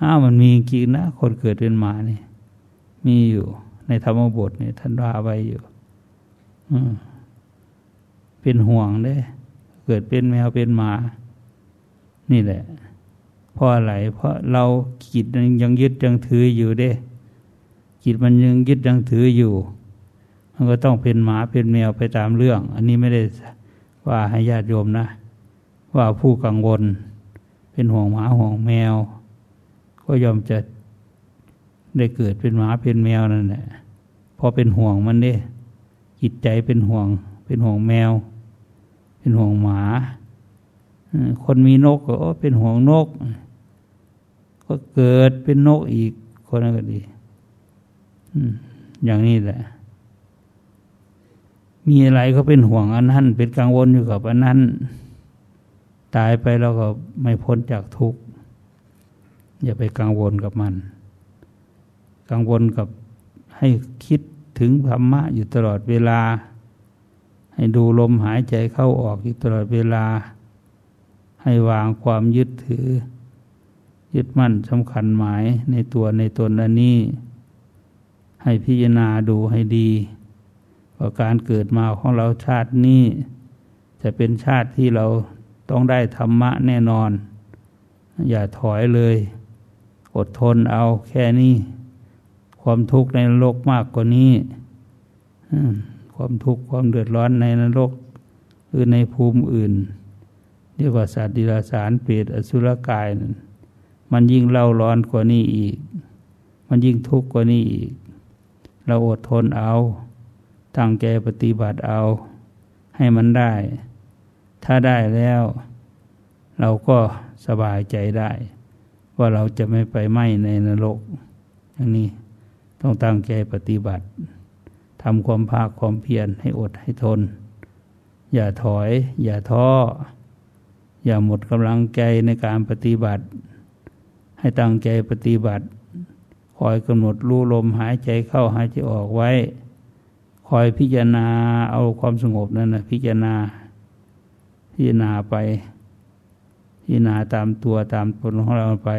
อ้าวมันมีจริงนะ คนเกิดเป็นหมานี่มีอยู่ในธรรมบทเนี่ยท่านว่าไว้อยู่ อืเป็นห่วงได้ เกิดเป็นแมวเป็นหมา นี่แหละเพราะอะไรเพราะเราจิตยังยึดยังถืออยู่ได้จิตมันยังยึดยังถืออยู่ มันก็ต้องเป็นหมาเป็นแมวไปตามเรื่อง อันนี้ไม่ได้ ว่าให้ญาติโยมนะ ว่าผู้กังวล เป็นห่วงหมาห่วงแมว ก็ยอมจะได้เกิดเป็นหมาเป็นแมวนั่นแหละพอเป็นห่วงมันเนี่ยจิตใจเป็นห่วง เป็นห่วงแมว เป็นห่วงหมาคนมีนกก็เป็นห่วงนก ก็เกิดเป็นนกอีกคนนั้นก็ดีอย่างนี้แหละ มีอะไรก็เป็นห่วงอันนั้น เป็นกังวลอยู่กับอันนั้น ตายไปเราก็ไม่พ้นจากทุกข์อย่าไปกังวลกับมัน กังวลกับให้คิดถึงธรรมะอยู่ตลอดเวลา ให้ดูลมหายใจเข้าออกอยู่ตลอดเวลา ให้วางความยึดถือ ยึดมั่นสำคัญหมายในตัวในตนอันนี้ ให้พิจารณาดูให้ดี ว่าการเกิดมาของเราชาตินี้ จะเป็นชาติที่เราต้องได้ธรรมะแน่นอน อย่าถอยเลย อดทนเอาแค่นี้ ความทุกข์ในนรกมากกว่านี้ความทุกข์ความเดือดร้อนในนรกหรือในภูมิอื่นเรียกว่าสัตว์ดิลสารเปรตอสุรกาย มันยิ่งเล่าร้อนกว่านี้อีก มันยิ่งทุกข์กว่านี้อีก เราอดทนเอา ตั้งใจปฏิบัติเอาให้มันได้ ถ้าได้แล้ว เราก็สบายใจได้ ว่าเราจะไม่ไปไหม้ในนรกอย่างนี้ต้องตั้งใจปฏิบัติทำความภาคความเพียรให้อดให้ทน อย่าถอย อย่าท้อ อย่าหมดกำลังใจในการปฏิบัติ ให้ตั้งใจปฏิบัติ คอยกำหนดรู้ลมหายใจเข้าหายใจออกไว้ อยพิจารณาเอาความสงบนั่นนะพิจารณา พิจารณาไป พิจารณาตามตัวตามตนของเราไป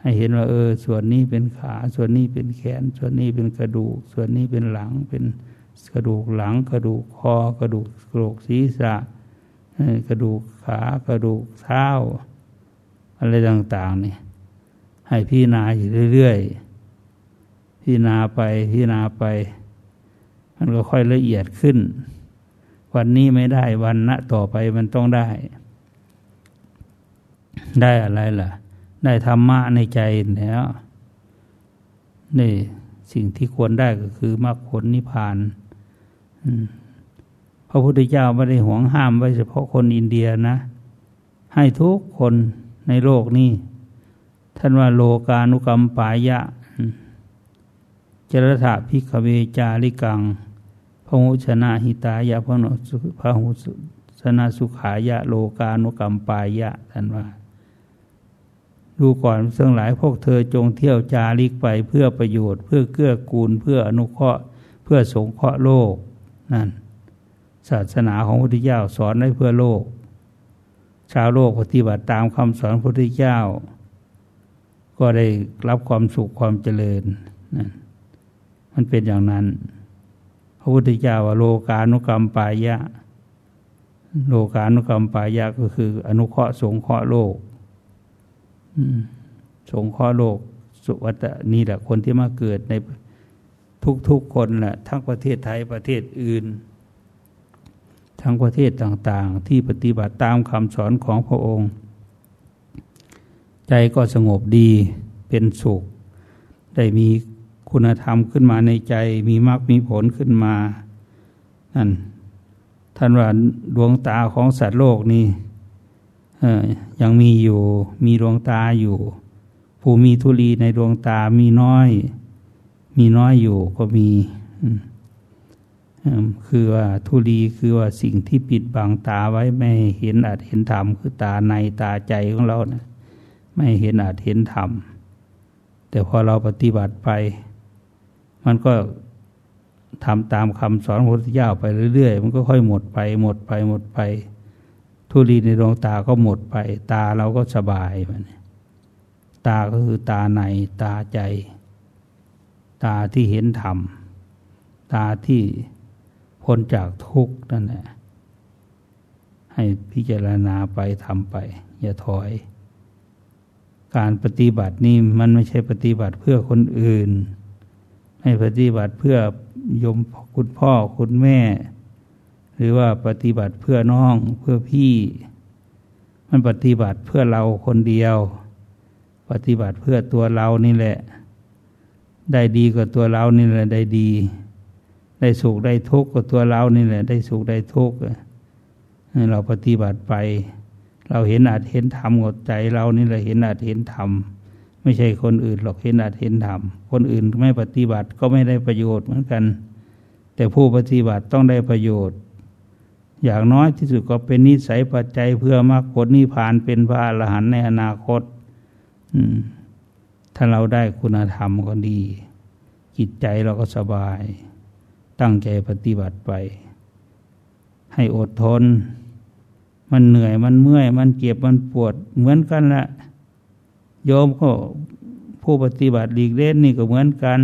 ให้เห็นว่า เออ ส่วนนี้เป็นขา ส่วนนี้เป็นแขน ส่วนนี้เป็นกระดูก ส่วนนี้เป็นหลัง เป็นกระดูกหลัง กระดูกคอ กระดูกกระโหลกศีรษะกระดูกขากระดูกเท้าอะไรต่างๆนี่ให้พี่นาอยู่เรื่อยๆพี่นาไปพี่นาไป มันก็ค่อยละเอียดขึ้น วันนี้ไม่ได้วันณะต่อไปมันต้องได้ ได้อะไรล่ะ ได้ธรรมะในใจแล้วนี่สิ่งที่ควรได้ก็คือมรรคผลนิพพานพระพุทธเจ้าไม่ได้หวงห้ามไว้เฉพาะคนอินเดียนะ ให้ทุกคนในโลกนี้ท่านว่าโลกานุกรรมปายะจรถะพิกเวจาริกัง พหุชนะหิตายะพระพระหุชนะสุขายะโลกานุกรรมปายะท่านว่า ดูก่อนเสื่งหลายพวกเธอจงเที่ยวจาริกไปเพื่อประโยชน์ เพื่อเกื้อกูล เพื่ออนุเคราะห์ เพื่อสงเคราะห์โลกนั่น ศาสนาของพระพุทธเจ้าสอนได้เพื่อโลก ชาวโลกปฏิบัติตามคำสอนพระพุทธเจ้า ก็ได้รับความสุขความเจริญนั่นมันเป็นอย่างนั้น ระพุทธเจ้าว่าโลกานุกรรมปายะ โลกานุกรรมปายะก็คือ อนุเคราะห์สงเคราะห์โลกสงเคราะห์โลก สุวัตนี่แหละคนที่มาเกิดในทุกๆคนแหละทั้งประเทศไทยประเทศอื่น ทั้งประเทศต่างๆ ที่ปฏิบัติตามคำสอนของพระองค์ ใจก็สงบดีเป็นสุข ได้มี คุณธรรมขึ้นมาในใจ มีมรรคมีผลขึ้นมา นั่น ท่านว่าดวงตาของสัตว์โลกนี่ยังมีอยู่ มีดวงตาอยู่ ผู้มีทุลีในดวงตามีน้อย มีน้อยอยู่ก็มีคือว่าทุลีคือว่าสิ่งที่ปิดบังตาไว้ไม่เห็นอาจเห็นธรรมคือตาในตาใจของเรานะไม่เห็นอาจเห็นธรรมแต่พอเราปฏิบัติไป มันก็ทำตามคำสอนพระพุทธเจ้าไปเรื่อยๆ มันก็ค่อยหมดไป หมดไปหมดไป ทุลีในดวงตาก็หมดไป ตาเราก็สบายมันตาก็คือตาในตาใจ ตาที่เห็นธรรม ตาที่พ้นจากทุกข์นั่นแหละให้พิจารณาไปทำไป อย่าถอย การปฏิบัตินี่มันไม่ใช่ปฏิบัติเพื่อคนอื่น ให้ปฏิบัติเพื่อยมคุณพ่อคุณแม่ หรือว่าปฏิบัติเพื่อน้องเพื่อพี่ มันปฏิบัติเพื่อเราคนเดียว ปฏิบัติเพื่อตัวเรานี่แหละ ได้ดีกว่าตัวเรานี่แหละได้ดี ได้สุขได้ทุกข์กว่าตัวเรานี่แหละ ได้สุขได้ทุกข์เราปฏิบัติไป เราเห็นอาจเห็นธรรมหมดใจเรานี่แหละเห็นอาจเห็นธรรม ไม่ใช่คนอื่นหรอกเห็นอาจเห็นธรรมคนอื่นไม่ปฏิบัติก็ไม่ได้ประโยชน์เหมือนกัน แต่ผู้ปฏิบัติต้องได้ประโยชน์ อย่างน้อยที่สุดก็เป็นนิสัยปัจจัยเพื่อมรรคผลนิพพานเป็นพระอรหันต์ในอนาคตถ้าเราได้คุณธรรมก็ดี จิตใจเราก็สบาย ตั้งใจปฏิบัติไป ให้อดทน มันเหนื่อยมันเมื่อย มันเจ็บมันปวดเหมือนกันแหละ โยมก็ผู้ปฏิบัติหลีกเล่นนี่ก็เหมือนกัน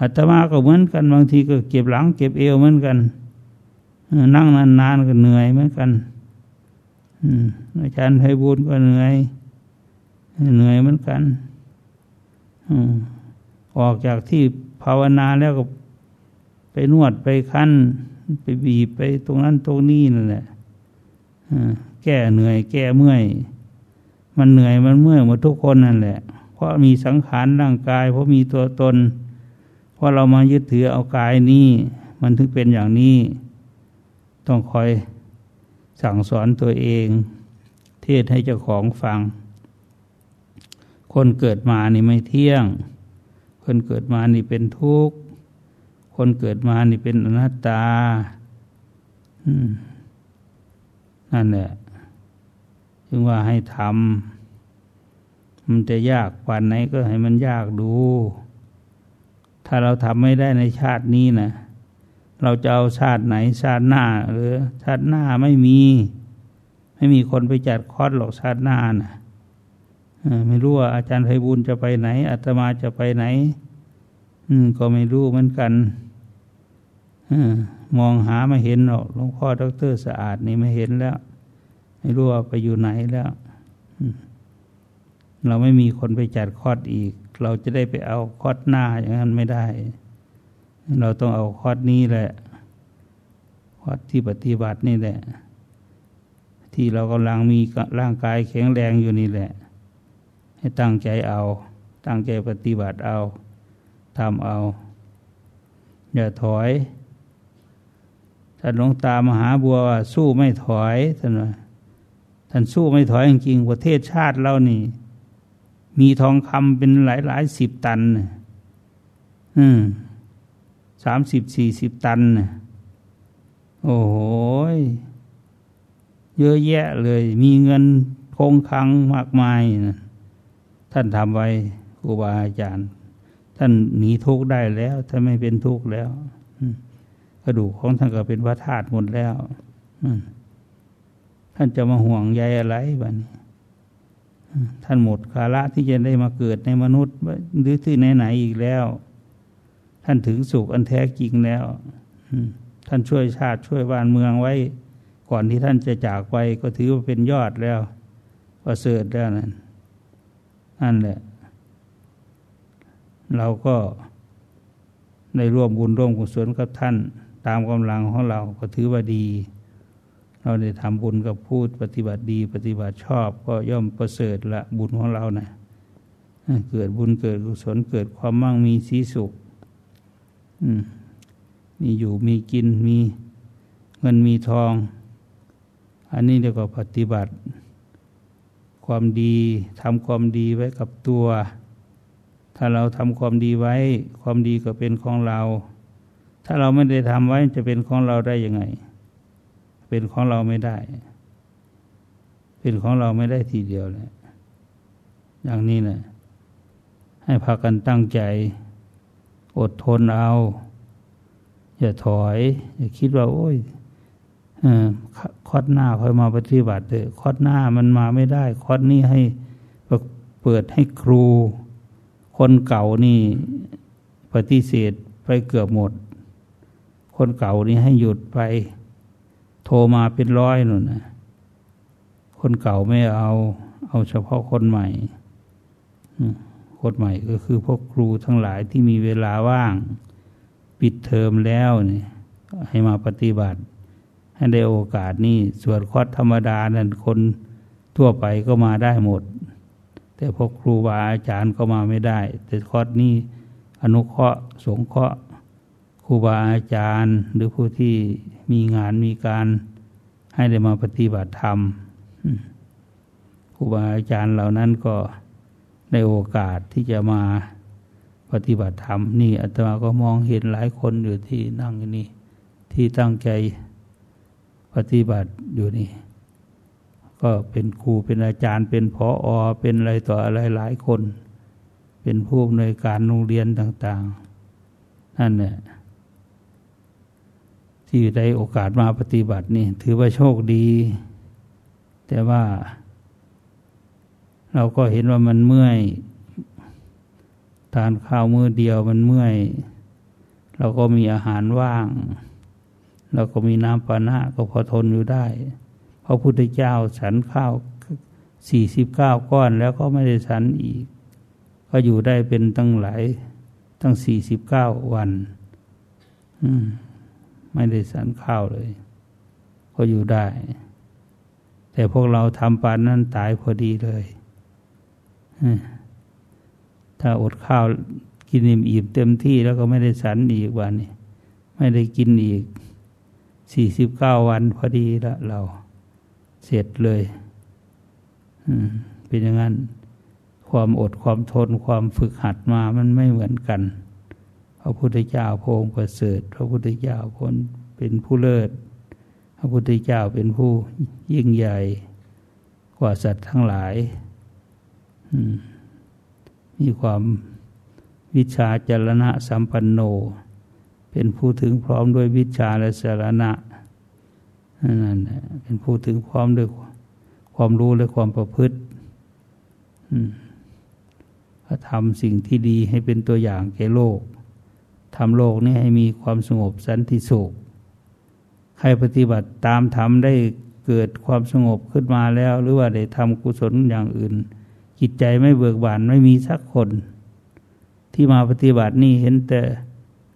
อาตมาก็เหมือนกันบางทีก็เก็บหลังเก็บเอวเหมือนกันนั่งนานๆก็เหนื่อยเหมือนกันอาจารย์ไพบูลก็เหนื่อย เหนื่อยเหมือนกันออกจากที่ภาวนาแล้วก็ไปนวดไปคั้น ไปบีบไปตรงนั้นตรงนี้นั่นแหละแก้เหนื่อย แก้เมื่อย มันเหนื่อยมันเมื่อยหมดทุกคนนั่นแหละ เพราะมีสังขารร่างกาย เพราะมีตัวตน เพราะเรามายึดถือเอากายนี้มันถึงเป็นอย่างนี้ ต้องคอยสั่งสอนตัวเอง เทศให้เจ้าของฟัง คนเกิดมานี่ไม่เที่ยง คนเกิดมานี่เป็นทุกข์ คนเกิดมานี่เป็นอนัตตา นั่นแหละ งว่าให้ทำมันจะยากว่าไหนก็ให้มันยากดู ถ้าเราทำไม่ได้ในชาตินี้นะเราจะเอาชาติไหนชาติหน้า หรือชาติหน้าไม่มี ไม่มีคนไปจัดคอร์สหรอกชาติหน้านะไม่รู้ว่าอาจารย์ไพบุญจะไปไหนอาตมาจะไปไหน อืม ก็ไม่รู้เหมือนกันอมองหาไม่เห็นหรอกหลวงพ่อดรสะอาดนี่ไม่เห็นแล้ว ไม่รู้ว่าไปอยู่ไหนแล้ว เราไม่มีคนไปจัดคอดอีก เราจะได้ไปเอาคอดหน้าอย่างนั้นไม่ได้ เราต้องเอาคอดนี้แหละคอดที่ปฏิบัตินี่แหละ ที่เรากำลังมีร่างกายแข็งแรงอยู่นี่แหละ ให้ตั้งใจเอา ตั้งใจปฏิบัติเอาทำเอา อย่าถอยถท่านหลวงตามหาบัวสู้ไม่ถอยท่านว่า ท่านสู้ไม่ถอยจริงๆประเทศชาติเรานี่ มีทองคำเป็นหลายหลายสิบตันอืมสามสิบสี่สิบตันโอ้โหเยอะแยะเลย มีเงินคงคังมากมายนะท่านทำไว้ครูบาอาจารย์ ท่านหนีทุกข์ได้แล้วท่านไม่เป็นทุกข์แล้วกระดูกของท่านก็เป็นพระธาตุหมดแล้ว ท่านจะมาห่วงใยอะไรบ้านี้ท่านหมดภาระที่จะได้มาเกิดในมนุษย์หรือที่ไหนๆอีกแล้ว ท่านถึงสุขอันแท้จริงแล้วท่านช่วยชาติช่วยบ้านเมืองไว้ ก่อนที่ท่านจะจากไปก็ถือว่าเป็นยอดแล้วประเสริฐแล้วนั่นนั่นแหละ เราก็ได้ร่วมบุญร่วมกุศลกับท่าน ตามกำลังของเราก็ถือว่าดี เราได้ทำบุญกับพูดปฏิบัติดี ปฏิบัติชอบ ก็ย่อมประเสริฐละบุญของเรานะเกิดบุญเกิดกุศลเกิดความมั่งมีสีสุขมีอยู่มีกินมีเงินมีทอง อันนี้เรียกว่าปฏิบัติ ความดีทำความดีไว้กับตัว ถ้าเราทำความดีไว้ ความดีก็เป็นของเรา ถ้าเราไม่ได้ทำไว้จะเป็นของเราได้ยังไง เป็นของเราไม่ได้ เป็นของเราไม่ได้ทีเดียวเลยอย่างนี้นะให้พากันตั้งใจ อดทนเอา อย่าถอย อย่าคิดว่า โอ้ยคอดหน้าค่อยมาปฏิบัติเถอะคอดหน้ามันมาไม่ได้ คอดนี้ให้เปิดให้ครู คนเก่านี่ปฏิเสธไปเกือบหมด คนเก่านี่ให้หยุดไป โทรมาเป็นร้อยนู่นนะคนเก่าไม่เอา เอาเฉพาะคนใหม่คนใหม่ก็คือพวกครูทั้งหลายที่มีเวลาว่าง ปิดเทอมแล้วนี่ให้มาปฏิบัติ ให้ได้โอกาสนี้ส่วนคอดธรรมดานั้นคนทั่วไปก็มาได้หมด แต่พวกครูบาอาจารย์ก็มาไม่ได้ แต่คอดนี้อนุเคราะห์สงเคราะห์ ครูบาอาจารย์ หรือผู้ที่มีงานมีการให้ได้มาปฏิบัติธรรมครูบาอาจารย์เหล่านั้นก็ได้โอกาสที่จะมาปฏิบัติธรรมนี่อาตมาก็มองเห็นหลายคนอยู่ที่นั่งอยู่นี่ ที่ตั้งใจปฏิบัติอยู่นี่ ก็เป็นครูเป็นอาจารย์เป็นพออเป็นอะไรต่ออะไรหลายคน เป็นผู้อำนวยการโรงเรียนต่าง ๆ นั่นเนี่ย ที่ได้โอกาสมาปฏิบัตินี่ ถือว่าโชคดี แต่ว่า เราก็เห็นว่ามันเมื่อยทานข้าวมือเดียวมันเมื่อย เราก็มีอาหารว่างแล้วก็มีน้ำปานะก็พอทนอยู่ได้พระพุทธเจ้าฉันข้าวสี่สิบเก้าก้อนแล้วก็ไม่ได้ฉันอีก ก็อยู่ได้เป็นตั้งหลายตั้งสี่สิบเก้าวัน ไม่ได้ฉันข้าวเลย ก็อยู่ได้ แต่พวกเราทำปานนั้นตายพอดีเลยถ้าอดข้าวกินอิ่มอิ่มเต็มที่แล้วก็ไม่ได้ฉันอีกวันนี้ไม่ได้กินอีกสี่สิบเก้าวันพอดีละเรา เสร็จเลยเป็นอย่างนั้น ความอดความทนความฝึกหัดมามันไม่เหมือนกัน พระพุทธเจ้าพงประเสริฐ พระพุทธเจ้าคนเป็นผู้เลิศ พระพุทธเจ้าเป็นผู้ยิ่งใหญ่กว่าสัตว์ทั้งหลาย มีความวิชาจรณะสัมปันโน เป็นผู้ถึงพร้อมด้วยวิชาและสารณะนั่นเป็นผู้ถึงพร้อมด้วยความรู้และความประพฤติทำสิ่งที่ดีให้เป็นตัวอย่างแก่โลก ทำโลกนี้ให้มีความสงบสันติสุข ใครปฏิบัติตามทำได้เกิดความสงบขึ้นมาแล้ว หรือว่าได้ทำกุศลอย่างอื่น จิตใจไม่เบิกบานไม่มีสักคน ที่มาปฏิบัตินี่เห็นแต่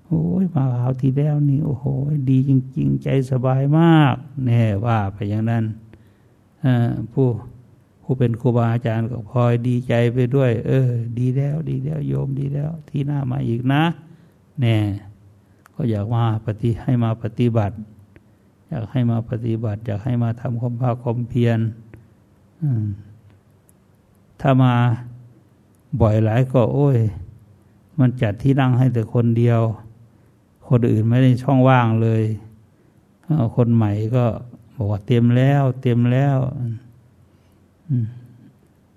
โอ้ยมาคราทีแล้วนี่โอ้โห ดีจริง ๆ ใจสบายมากแน่ว่าไปอย่างนั้นผู้ผู้เป็นครูบาอาจารย์ก็พลอยดีใจไปด้วย เออ ดีแล้วดีแล้วโยมดีแล้ว ที่หน้ามาอีกนะ แน่ ก็อยากมาปฏิให้มาปฏิบัติ อยากให้มาปฏิบัติ อยากให้มาทำความภาคความเพียรถ้ามาบ่อยหลายก็โอ้ย มันจัดที่นั่งให้แต่คนเดียว คนอื่นไม่ได้ช่องว่างเลยคนใหม่ก็บอกว่าเต็มแล้วเต็มแล้ว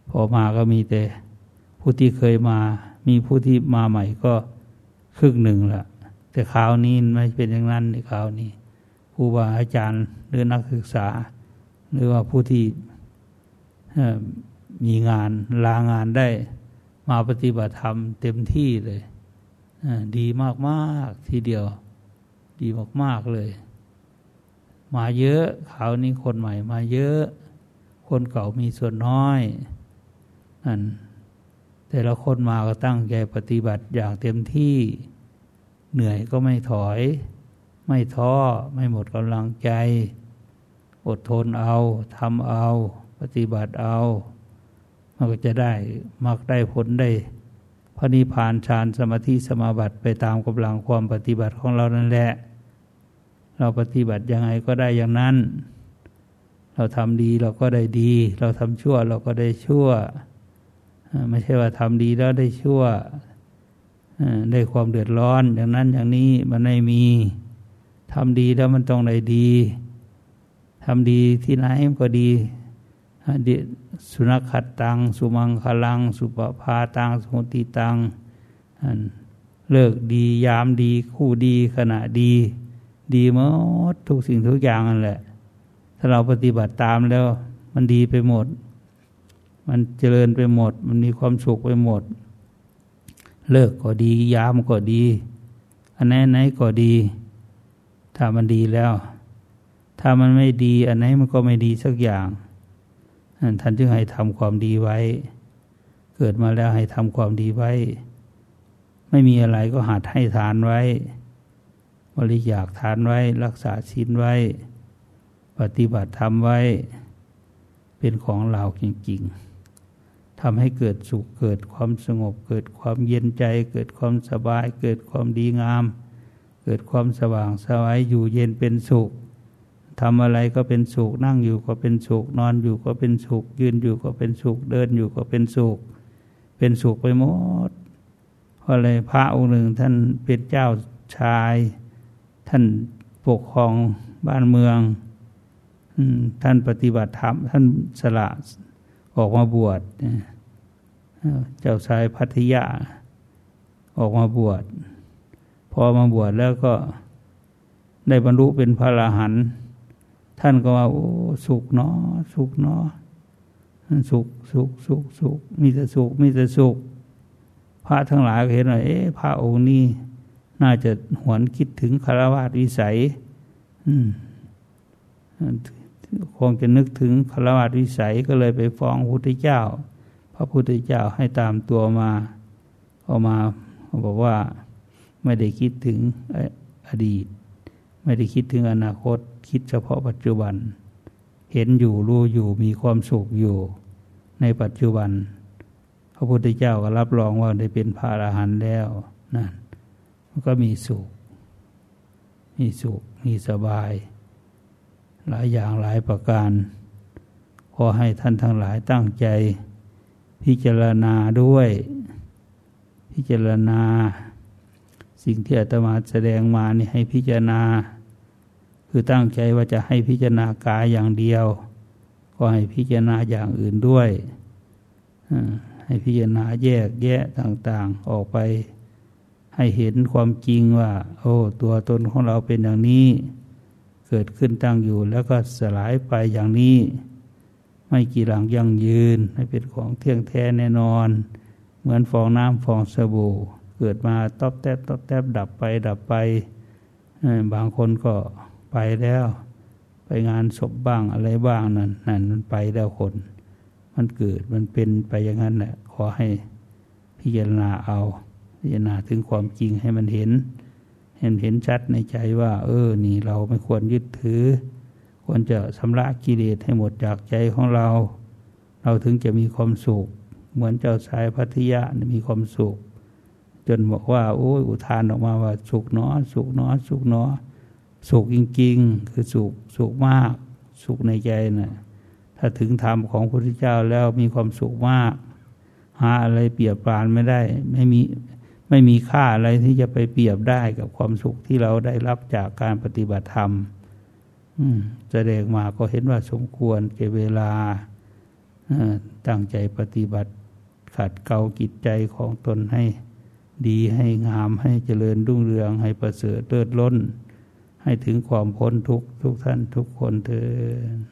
พอมาก็มีแต่ผู้ที่เคยมา มีผู้ที่มาใหม่ก็ ครึ่งหนึ่งละแต่คราวนี้ไม่เป็นอย่างนั้นในคราวนี้ครูบาอาจารย์หรือนักศึกษา หรือว่าผู้ที่มีงานลางานได้มาปฏิบัติธรรมเต็มที่เลยดีมากๆทีเดียว ดีมากๆเลย มาเยอะคราวนี้คนใหม่มาเยอะ คนเก่ามีส่วนน้อยนั่น แต่ละคนมาก็ตั้งใจปฏิบัติอย่างเต็มที่เหนื่อยก็ไม่ถอย ไม่ท้อไม่หมดกำลังใจ อดทนเอาทำเอา ปฏิบัติเอา มันก็จะได้มักได้ผลได้พระนิพพานฌานสมาธิสมาบัติไปตามกำลังความปฏิบัติของเรานั่นแหละ เราปฏิบัติยังไงก็ได้อย่างนั้น เราทำดีเราก็ได้ดี เราทำชั่วเราก็ได้ชั่ว ไม่ใช่ว่าทำดีแล้วได้ชั่วได้ความเดือดร้อน อย่างนั้นอย่างนี้มันไม่มีทำดีแล้วมันต้องได้ดีทำดีที่ไหนก็ดีสุนัขขัดตัง สุมังคลัง สุปภาตังสมุติตัง เลิกดียามดีคู่ดีขณะดี ดีหมดทุกสิ่งทุกอย่างนั่นแหละ ถ้าเราปฏิบัติตามแล้ว มันดีไปหมด มันเจริญไปหมด มันมีความสุขไปหมด เลิกก็ดี ยามก็ดี อันไหนไหนก็ดี ถ้ามันดีแล้ว ถ้ามันไม่ดี อันไหนมันก็ไม่ดีสักอย่างท่านจึงให้ทำความดีไว้ เกิดมาแล้วให้ทำความดีไว้ ไม่มีอะไรก็หัดให้ทานไว้ บริจาคทานไว้ รักษาศีลไว้ ปฏิบัติธรรมไว้ เป็นของเราจริงๆ ทำให้เกิดสุขเกิดความสงบ เกิดความเย็นใจ เกิดความสบาย เกิดความดีงาม เกิดความสว่างสวายอยู่เย็นเป็นสุขทำอะไรก็เป็นสุขนั่งอยู่ก็เป็นสุขนอนอยู่ก็เป็นสุข ยืนอยู่ก็เป็นสุข เดินอยู่ก็เป็นสุข เป็นสุขไปหมดเพราะอะไรพระองค์หนึ่งท่านเป็นเจ้าชาย ท่านปกครองบ้านเมืองท่านปฏิบัติธรรมท่านสละออกมาบวช เจ้าชายพัทยา ออกมาบวช พอมาบวชแล้วก็ได้บรรลุเป็นพระอรหันต์ท่านก็ว่าโอ้สุขเนาะสุขเนาะสุขสุขสุขสุขมีแต่สุขมีแต่สุข พระทั้งหลายเห็นว่าเอ๊ะพระองค์นี้น่าจะหวนคิดถึงคารวะวิสัย อืมคงจะนึกถึงคารวะวิสัยก็เลยไปฟ้องพุทธเจ้า ระพุทธเจ้าให้ตามตัวมาออกมาบอกว่าไม่ได้คิดถึงอดีต ไม่ได้คิดถึงอนาคต คิดเฉพาะปัจจุบัน เห็นอยู่รู้อยู่มีความสุขอยู่ ในปัจจุบัน พระพุทธเจ้าก็รับรองว่าได้เป็นพระอรหันต์แล้วนั่นมันก็มีสุข มีสุข มีสบาย หลายอย่างหลายประการ ขอให้ท่านทั้งหลายตั้งใจ พิจารณาด้วย พิจารณา สิ่งที่อาตมาแสดงมานี่ให้พิจารณา คือตั้งใจว่าจะให้พิจารณากายอย่างเดียว ก็ให้พิจารณาอย่างอื่นด้วยให้พิจารณาแยกแยะต่าง ๆ ออกไป ให้เห็นความจริงว่า โอ้ ตัวตนของเราเป็นอย่างนี้ เกิดขึ้นตั้งอยู่แล้วก็สลายไปอย่างนี้ ไม่กี่หลังยั่งยืนไม่เป็นของเที่ยงแท้แน่นอน เหมือนฟองน้ำฟองสบู่ เกิดมาตอบแทบตอบแทบดับไปดับไป บางคนก็ไปแล้ว ไปงานศพบ้างอะไรบ้างนั่นนั่นมันไปแล้วคน มันเกิดมันเป็นไปอย่างนั้นแหละขอให้พิจารณาเอา พิจารณาถึงความจริงให้มันเห็น เห็นเห็นชัดในใจว่า เออ นี่เราไม่ควรยึดถือ ควรจะชำระกิเลสให้หมดจากใจของเรา เราถึงจะมีความสุข เหมือนเจ้าชายพัทยามีความสุข จนบอกว่าโอ้ยอุทานออกมาว่าสุขเนาะสุขเนาะสุขเนาะสุขจริงๆ คือสุขสุขมาก สุขในใจนะ่ะถ้าถึงธรรมของพระพุทธเจ้าแล้วมีความสุขมาก หาอะไรเปรียบปรานไม่ได้ ไม่มีไม่มีค่าอะไรที่จะไปเปรียบได้กับความสุขที่เราได้รับจากการปฏิบัติธรรม แสดงมาก็เห็นว่าสมควรเก็บเวลาตั้งใจปฏิบัติขัดเกลากิจใจของตนให้ดีให้งามให้เจริญรุ่งเรืองให้ประเสริฐเลิศล้น ให้ถึงความพ้นทุกทุกท่านทุกคนเถิด